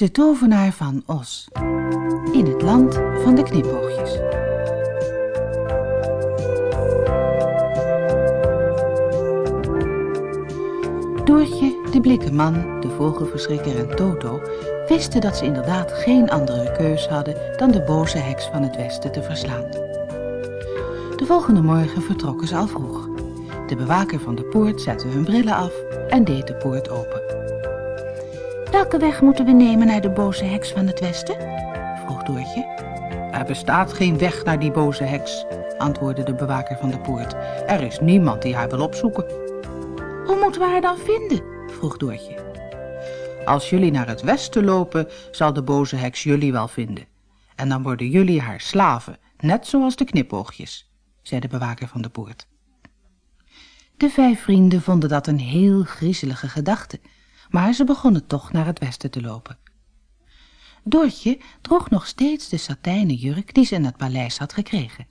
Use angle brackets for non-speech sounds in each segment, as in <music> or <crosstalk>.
De tovenaar van Os. In het land van de knipoogjes. Doortje, de blikke man, de vogelverschrikker en Toto wisten dat ze inderdaad geen andere keus hadden dan de boze heks van het westen te verslaan. De volgende morgen vertrokken ze al vroeg. De bewaker van de poort zette hun brillen af en deed de poort open. Welke weg moeten we nemen naar de boze heks van het westen? vroeg Doortje. Er bestaat geen weg naar die boze heks, antwoordde de bewaker van de poort. Er is niemand die haar wil opzoeken. Hoe moeten we haar dan vinden? vroeg Doortje. Als jullie naar het westen lopen, zal de boze heks jullie wel vinden. En dan worden jullie haar slaven, net zoals de knipoogjes, zei de bewaker van de poort. De vijf vrienden vonden dat een heel griezelige gedachte, maar ze begonnen toch naar het westen te lopen. Doortje droeg nog steeds de satijnen jurk die ze in het paleis had gekregen.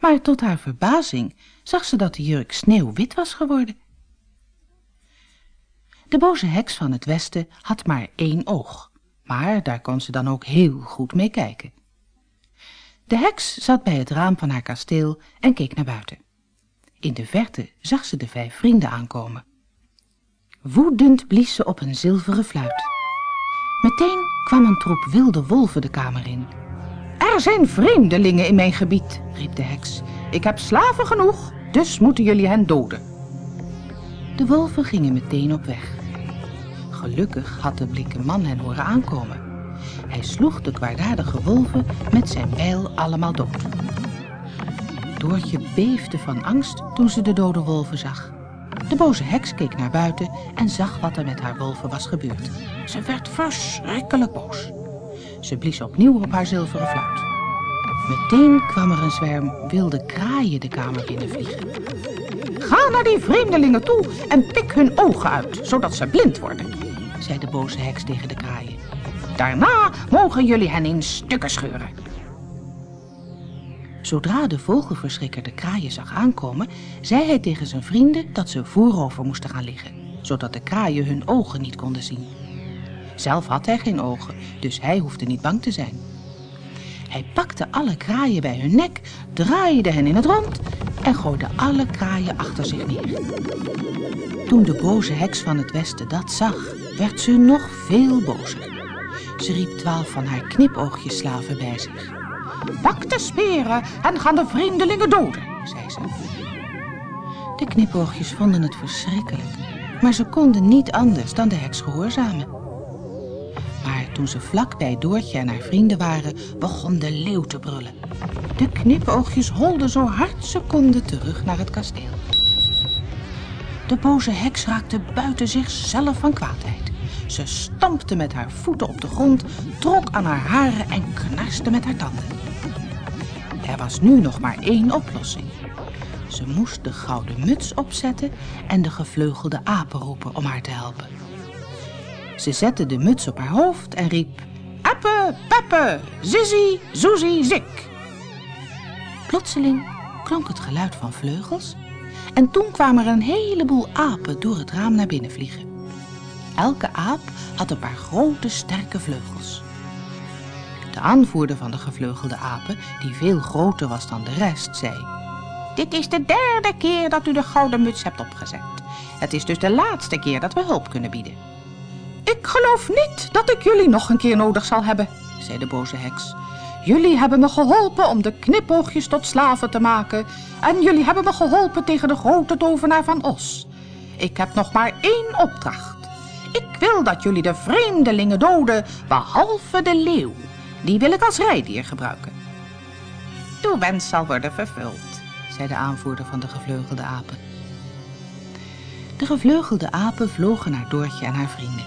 Maar tot haar verbazing zag ze dat de jurk sneeuwwit was geworden. De boze heks van het westen had maar één oog, maar daar kon ze dan ook heel goed mee kijken. De heks zat bij het raam van haar kasteel en keek naar buiten. In de verte zag ze de vijf vrienden aankomen. Woedend blies ze op een zilveren fluit. Meteen kwam een troep wilde wolven de kamer in. Er zijn vreemdelingen in mijn gebied, riep de heks. Ik heb slaven genoeg, dus moeten jullie hen doden. De wolven gingen meteen op weg. Gelukkig had de blikke man hen horen aankomen. Hij sloeg de kwaadaardige wolven met zijn bijl allemaal dood. Doortje beefde van angst toen ze de dode wolven zag. De boze heks keek naar buiten en zag wat er met haar wolven was gebeurd. Ze werd verschrikkelijk boos. Ze blies opnieuw op haar zilveren fluit. Meteen kwam er een zwerm wilde kraaien de kamer binnenvliegen. Ga naar die vreemdelingen toe en pik hun ogen uit, zodat ze blind worden, zei de boze heks tegen de kraaien. Daarna mogen jullie hen in stukken scheuren. Zodra de vogelverschrikker de kraaien zag aankomen, zei hij tegen zijn vrienden dat ze voorover moesten gaan liggen, zodat de kraaien hun ogen niet konden zien. Zelf had hij geen ogen, dus hij hoefde niet bang te zijn. Hij pakte alle kraaien bij hun nek, draaide hen in het rond en gooide alle kraaien achter zich neer. Toen de boze heks van het westen dat zag, werd ze nog veel bozer. Ze riep twaalf van haar knipoogjesslaven bij zich. Pak de speren en gaan de vreemdelingen doden, zei ze. De knipoogjes vonden het verschrikkelijk, maar ze konden niet anders dan de heks gehoorzamen. Maar toen ze vlak bij Doortje en haar vrienden waren, begon de leeuw te brullen. De knipoogjes holden zo hard ze konden terug naar het kasteel. De boze heks raakte buiten zichzelf van kwaadheid. Ze stampte met haar voeten op de grond, trok aan haar haren en knarste met haar tanden. Er was nu nog maar één oplossing. Ze moest de gouden muts opzetten en de gevleugelde apen roepen om haar te helpen. Ze zette de muts op haar hoofd en riep... Appe, peppe, zizi, zoezie, zik. Plotseling klonk het geluid van vleugels... en toen kwamen er een heleboel apen door het raam naar binnen vliegen. Elke aap had een paar grote, sterke vleugels. De aanvoerder van de gevleugelde apen, die veel groter was dan de rest, zei... Dit is de derde keer dat u de gouden muts hebt opgezet. Het is dus de laatste keer dat we hulp kunnen bieden. Ik geloof niet dat ik jullie nog een keer nodig zal hebben, zei de boze heks. Jullie hebben me geholpen om de knipoogjes tot slaven te maken. En jullie hebben me geholpen tegen de grote tovenaar van Os. Ik heb nog maar één opdracht. Ik wil dat jullie de vreemdelingen doden, behalve de leeuw. Die wil ik als rijdier gebruiken. Uw wens zal worden vervuld, zei de aanvoerder van de gevleugelde apen. De gevleugelde apen vlogen naar Doortje en haar vrienden.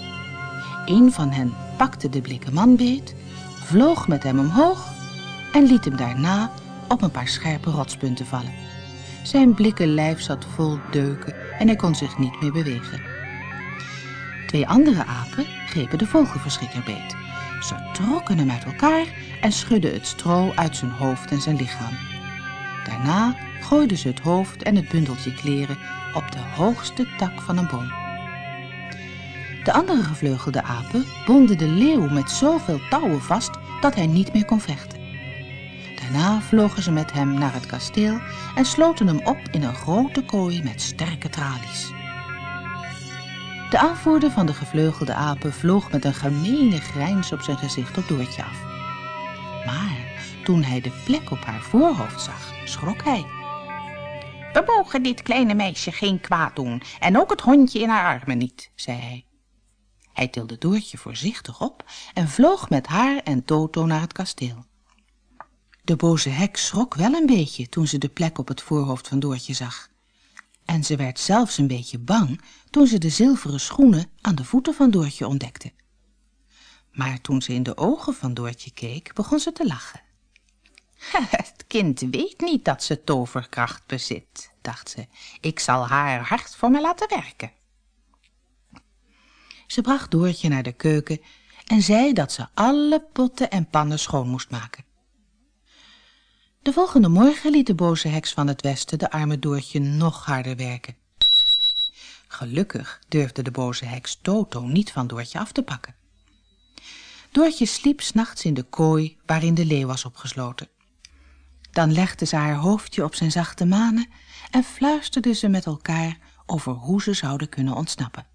Een van hen pakte de blikke man beet, vloog met hem omhoog en liet hem daarna op een paar scherpe rotspunten vallen. Zijn blikken lijf zat vol deuken en hij kon zich niet meer bewegen. Twee andere apen grepen de vogelverschrikker beet. Ze trokken hem uit elkaar en schudden het stro uit zijn hoofd en zijn lichaam. Daarna gooiden ze het hoofd en het bundeltje kleren op de hoogste tak van een boom. De andere gevleugelde apen bonden de leeuw met zoveel touwen vast dat hij niet meer kon vechten. Daarna vlogen ze met hem naar het kasteel en sloten hem op in een grote kooi met sterke tralies. De aanvoerder van de gevleugelde apen vloog met een gemene grijns op zijn gezicht op Doortje af. Maar toen hij de plek op haar voorhoofd zag, schrok hij. We mogen dit kleine meisje geen kwaad doen en ook het hondje in haar armen niet, zei hij. Hij tilde Doortje voorzichtig op en vloog met haar en Toto naar het kasteel. De boze heks schrok wel een beetje toen ze de plek op het voorhoofd van Doortje zag. En ze werd zelfs een beetje bang toen ze de zilveren schoenen aan de voeten van Doortje ontdekte. Maar toen ze in de ogen van Doortje keek, begon ze te lachen. <laughs> Het kind weet niet dat ze toverkracht bezit, dacht ze. Ik zal haar hard voor me laten werken. Ze bracht Doortje naar de keuken en zei dat ze alle potten en pannen schoon moest maken. De volgende morgen liet de boze heks van het westen de arme Doortje nog harder werken. Gelukkig durfde de boze heks Toto niet van Doortje af te pakken. Doortje sliep s'nachts in de kooi waarin de leeuw was opgesloten. Dan legde ze haar hoofdje op zijn zachte manen en fluisterde ze met elkaar over hoe ze zouden kunnen ontsnappen.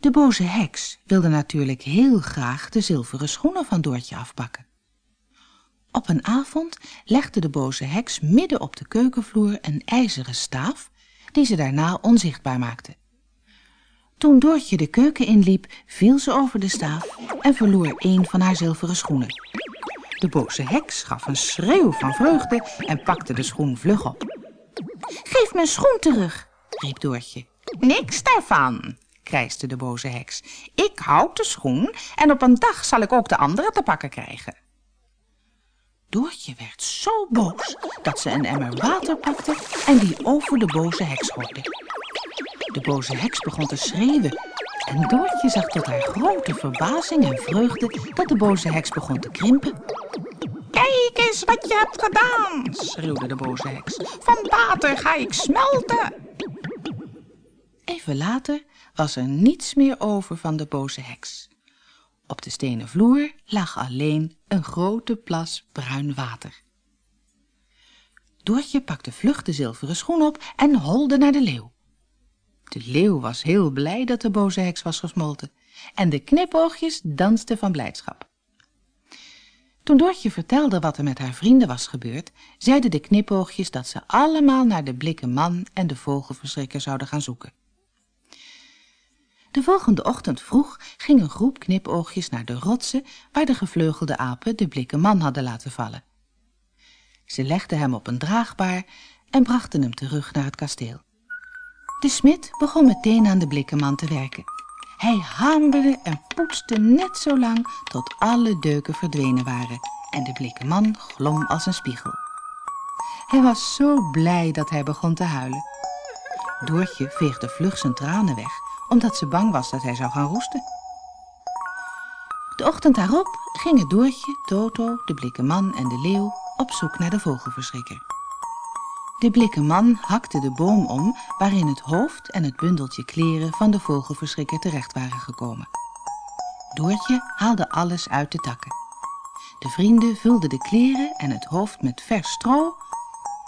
De boze heks wilde natuurlijk heel graag de zilveren schoenen van Doortje afpakken. Op een avond legde de boze heks midden op de keukenvloer een ijzeren staaf, die ze daarna onzichtbaar maakte. Toen Doortje de keuken inliep, viel ze over de staaf en verloor een van haar zilveren schoenen. De boze heks gaf een schreeuw van vreugde en pakte de schoen vlug op. Geef mijn schoen terug, riep Doortje. Niks daarvan, krijste de boze heks. Ik houd de schoen en op een dag zal ik ook de andere te pakken krijgen. Doortje werd zo boos dat ze een emmer water pakte en die over de boze heks gooide. De boze heks begon te schreeuwen en Doortje zag tot haar grote verbazing en vreugde dat de boze heks begon te krimpen. Kijk eens wat je hebt gedaan, schreeuwde de boze heks. Van water ga ik smelten. Even later was er niets meer over van de boze heks. Op de stenen vloer lag alleen een grote plas bruin water. Doortje pakte vlug de zilveren schoen op en holde naar de leeuw. De leeuw was heel blij dat de boze heks was gesmolten en de knipoogjes dansten van blijdschap. Toen Doortje vertelde wat er met haar vrienden was gebeurd, zeiden de knipoogjes dat ze allemaal naar de blikken man en de vogelverschrikker zouden gaan zoeken. De volgende ochtend vroeg ging een groep knipoogjes naar de rotsen waar de gevleugelde apen de blikken man hadden laten vallen. Ze legden hem op een draagbaar en brachten hem terug naar het kasteel. De smid begon meteen aan de blikken man te werken. Hij hamerde en poetste net zo lang tot alle deuken verdwenen waren en de blikken man glom als een spiegel. Hij was zo blij dat hij begon te huilen. Doortje veegde vlug zijn tranen weg omdat ze bang was dat hij zou gaan roesten. De ochtend daarop gingen Doortje, Toto, de blikken man en de leeuw op zoek naar de vogelverschrikker. De blikken man hakte de boom om waarin het hoofd en het bundeltje kleren van de vogelverschrikker terecht waren gekomen. Doortje haalde alles uit de takken. De vrienden vulden de kleren en het hoofd met vers stro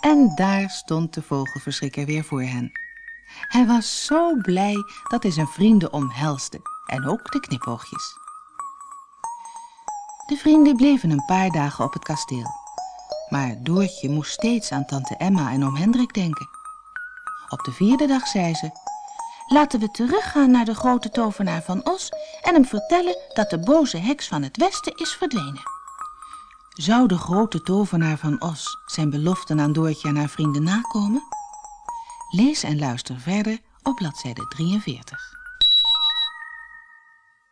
en daar stond de vogelverschrikker weer voor hen. Hij was zo blij dat hij zijn vrienden omhelsde en ook de knipoogjes. De vrienden bleven een paar dagen op het kasteel. Maar Doortje moest steeds aan tante Emma en oom Hendrik denken. Op de vierde dag zei ze... Laten we teruggaan naar de grote tovenaar van Os... en hem vertellen dat de boze heks van het westen is verdwenen. Zou de grote tovenaar van Os zijn beloften aan Doortje en haar vrienden nakomen? Lees en luister verder op bladzijde 43.